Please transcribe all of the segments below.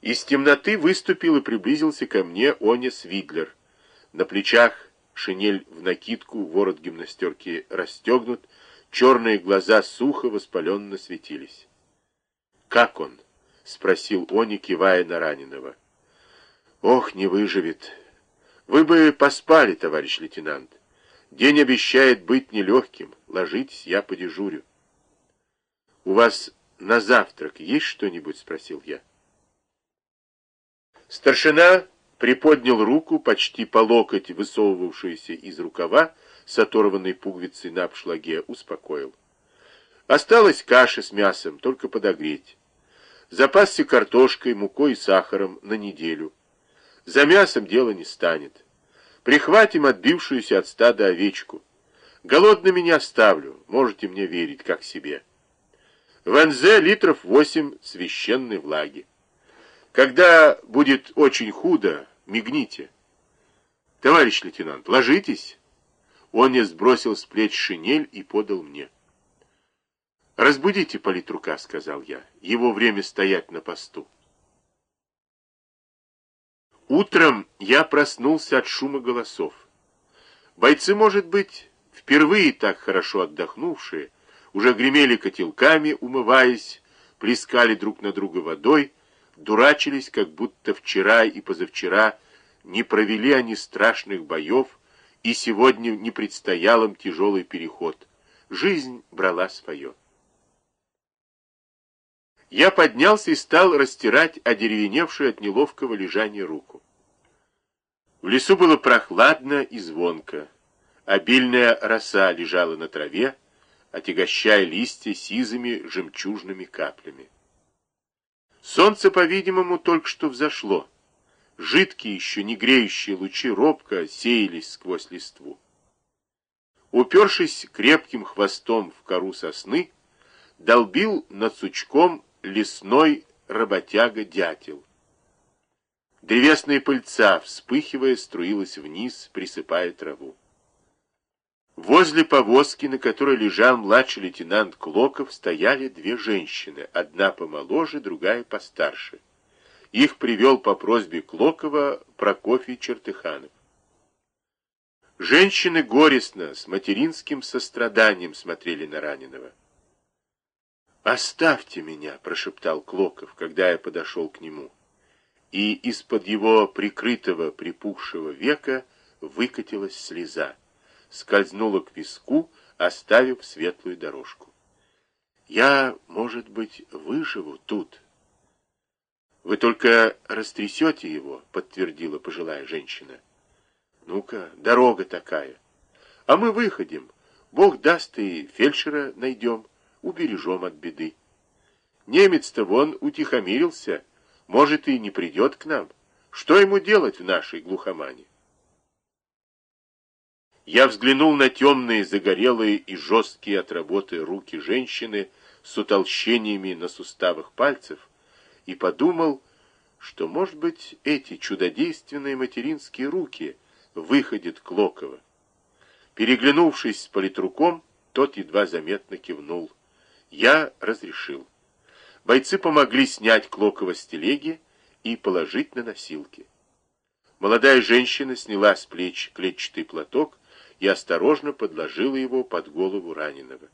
Из темноты выступил и приблизился ко мне Оня Свидлер. На плечах шинель в накидку, ворот гимнастерки расстегнут, черные глаза сухо воспаленно светились. «Как он?» — спросил Оня, кивая на раненого. «Ох, не выживет. Вы бы поспали, товарищ лейтенант. День обещает быть нелегким. Ложитесь, я подежурю». «У вас на завтрак есть что-нибудь?» — спросил я. Старшина приподнял руку, почти по локоть высовывавшуюся из рукава, с оторванной пуговицей на обшлаге, успокоил. Осталась каша с мясом, только подогреть. Запасся картошкой, мукой и сахаром на неделю. За мясом дело не станет. Прихватим отбившуюся от стада овечку. Голодными не оставлю, можете мне верить, как себе. В НЗ литров восемь священной влаги. Когда будет очень худо, мигните. Товарищ лейтенант, ложитесь. Он не сбросил с плеч шинель и подал мне. «Разбудите политрука», — сказал я. «Его время стоять на посту». Утром я проснулся от шума голосов. Бойцы, может быть, впервые так хорошо отдохнувшие, уже гремели котелками, умываясь, плескали друг на друга водой, дурачились, как будто вчера и позавчера не провели они страшных боев, и сегодня не предстоял им тяжелый переход. Жизнь брала свое. Я поднялся и стал растирать одеревеневшую от неловкого лежания руку. В лесу было прохладно и звонко. Обильная роса лежала на траве, отягощая листья сизыми жемчужными каплями. Солнце, по-видимому, только что взошло. Жидкие, еще не греющие лучи робко сеялись сквозь листву. Упершись крепким хвостом в кору сосны, долбил над сучком лесной работяга-дятел. Древесная пыльца, вспыхивая, струилась вниз, присыпая траву. Возле повозки, на которой лежал младший лейтенант Клоков, стояли две женщины, одна помоложе, другая постарше. Их привел по просьбе Клокова Прокофий Чертыханов. Женщины горестно, с материнским состраданием смотрели на раненого. «Оставьте меня!» — прошептал Клоков, когда я подошел к нему. И из-под его прикрытого припухшего века выкатилась слеза скользнула к виску, оставив светлую дорожку. «Я, может быть, выживу тут». «Вы только растрясете его», — подтвердила пожилая женщина. «Ну-ка, дорога такая. А мы выходим. Бог даст и фельдшера найдем, убережем от беды. Немец-то вон утихомирился, может, и не придет к нам. Что ему делать в нашей глухомане?» Я взглянул на темные, загорелые и жесткие от работы руки женщины с утолщениями на суставах пальцев и подумал, что, может быть, эти чудодейственные материнские руки выходят Клокова. Переглянувшись с политруком, тот едва заметно кивнул. Я разрешил. Бойцы помогли снять Клокова с телеги и положить на носилки. Молодая женщина сняла с плеч клетчатый платок и осторожно подложила его под голову раненого.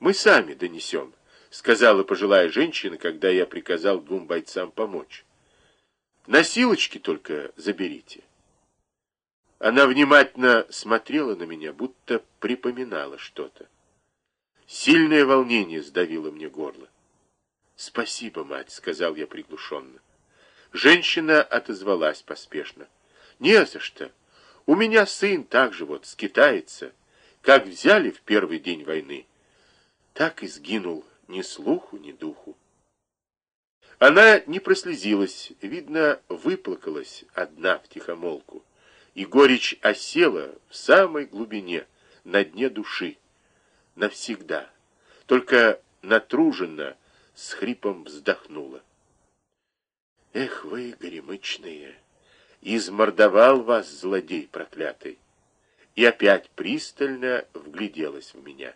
«Мы сами донесем», — сказала пожилая женщина, когда я приказал двум бойцам помочь. «Носилочки только заберите». Она внимательно смотрела на меня, будто припоминала что-то. Сильное волнение сдавило мне горло. «Спасибо, мать», — сказал я приглушенно. Женщина отозвалась поспешно. «Не за что». У меня сын также вот скитается. Как взяли в первый день войны, так и сгинул ни слуху, ни духу. Она не прослезилась, видно, выплакалась одна в тихомолку, и горечь осела в самой глубине, на дне души, навсегда, только натруженно, с хрипом вздохнула. Эх вы, горемычные! Измордовал вас, злодей проклятый, и опять пристально вгляделась в меня.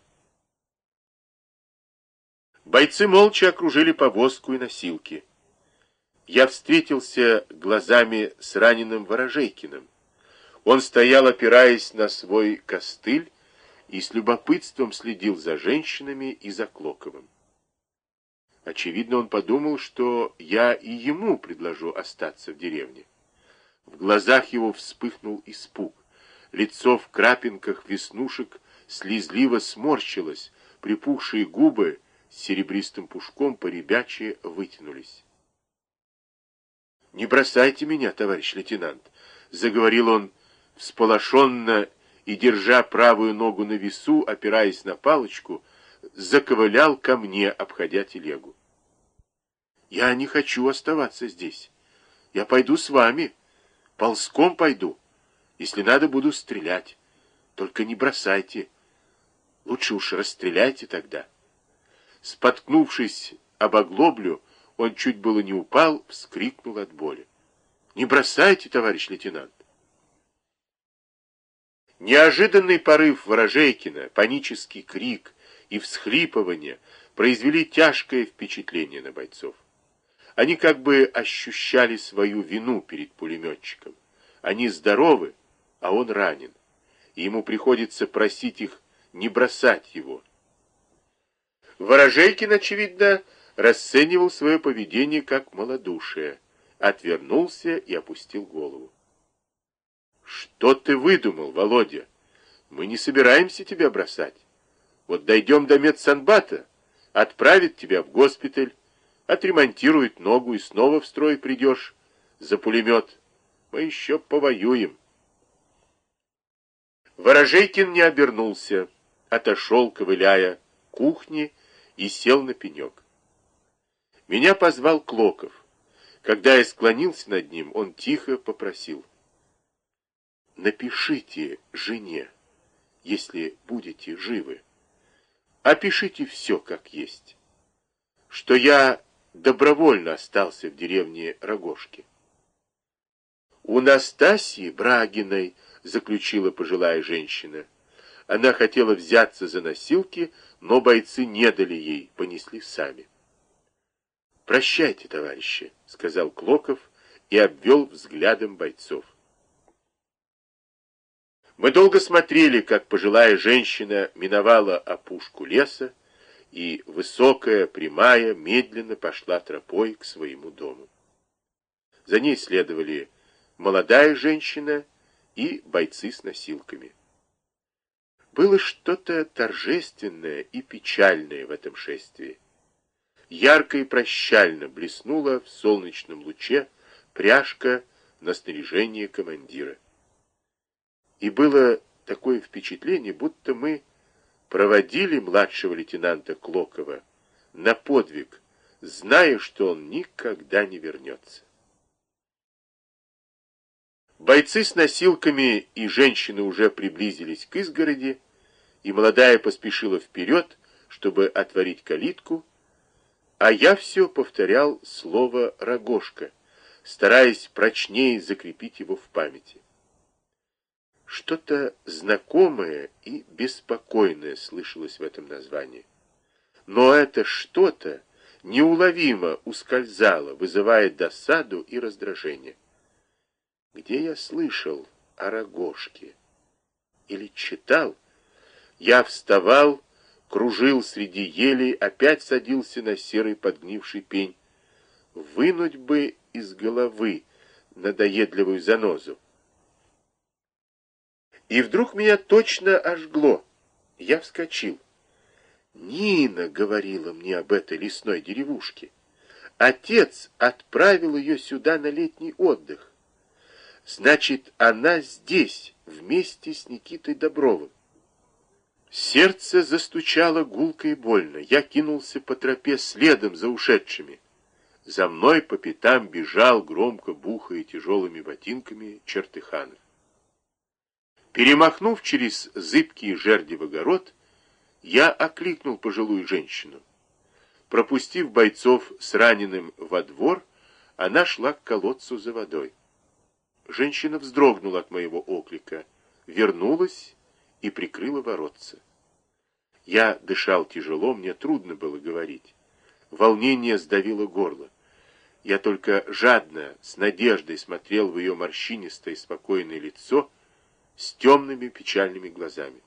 Бойцы молча окружили повозку и носилки. я встретился глазами с раненым Ворожейкиным. Он стоял, опираясь на свой костыль, и с любопытством следил за женщинами и за Клоковым. Очевидно, он подумал, что я и ему предложу остаться в деревне. В глазах его вспыхнул испуг. Лицо в крапинках веснушек слезливо сморщилось, припухшие губы с серебристым пушком поребячьи вытянулись. «Не бросайте меня, товарищ лейтенант», — заговорил он всполошенно и, держа правую ногу на весу, опираясь на палочку, заковылял ко мне, обходя телегу. «Я не хочу оставаться здесь. Я пойду с вами. Ползком пойду. Если надо, буду стрелять. Только не бросайте. Лучше уж расстреляйте тогда». Споткнувшись об оглоблю, он чуть было не упал, вскрикнул от боли. «Не бросайте, товарищ лейтенант!» Неожиданный порыв Ворожейкина, панический крик и всхлипывание произвели тяжкое впечатление на бойцов. Они как бы ощущали свою вину перед пулеметчиком. Они здоровы, а он ранен, и ему приходится просить их не бросать его. Ворожейкин, очевидно, расценивал свое поведение как малодушие, отвернулся и опустил голову. Что ты выдумал, Володя? Мы не собираемся тебя бросать. Вот дойдем до медсанбата, отправят тебя в госпиталь, отремонтируют ногу и снова в строй придешь за пулемет. Мы еще повоюем. Ворожейкин не обернулся, отошел, ковыляя, кухни и сел на пенек. Меня позвал Клоков. Когда я склонился над ним, он тихо попросил. Напишите жене, если будете живы. Опишите все как есть. Что я добровольно остался в деревне Рогожки. У Настасьи Брагиной, заключила пожилая женщина, она хотела взяться за носилки, но бойцы не дали ей, понесли сами. «Прощайте, товарищи», — сказал Клоков и обвел взглядом бойцов. Мы долго смотрели, как пожилая женщина миновала опушку леса, и высокая, прямая, медленно пошла тропой к своему дому. За ней следовали молодая женщина и бойцы с носилками. Было что-то торжественное и печальное в этом шествии ярко и прощально блеснула в солнечном луче пряжка на снаряжение командира. И было такое впечатление, будто мы проводили младшего лейтенанта Клокова на подвиг, зная, что он никогда не вернется. Бойцы с носилками и женщины уже приблизились к изгороди, и молодая поспешила вперед, чтобы отворить калитку, а я все повторял слово «рогожка», стараясь прочнее закрепить его в памяти. Что-то знакомое и беспокойное слышалось в этом названии. Но это что-то неуловимо ускользало, вызывая досаду и раздражение. Где я слышал о рогожке? Или читал? Я вставал кружил среди елей, опять садился на серый подгнивший пень. Вынуть бы из головы надоедливую занозу. И вдруг меня точно ожгло. Я вскочил. Нина говорила мне об этой лесной деревушке. Отец отправил ее сюда на летний отдых. Значит, она здесь, вместе с Никитой Добровым. Сердце застучало гулко и больно. Я кинулся по тропе следом за ушедшими. За мной по пятам бежал, громко бухая тяжелыми ботинками, чертыханов. Перемахнув через зыбкий жерди в огород, я окликнул пожилую женщину. Пропустив бойцов с раненым во двор, она шла к колодцу за водой. Женщина вздрогнула от моего оклика, вернулась и прикрыла воротца. Я дышал тяжело, мне трудно было говорить. Волнение сдавило горло. Я только жадно, с надеждой смотрел в ее морщинистое спокойное лицо с темными печальными глазами.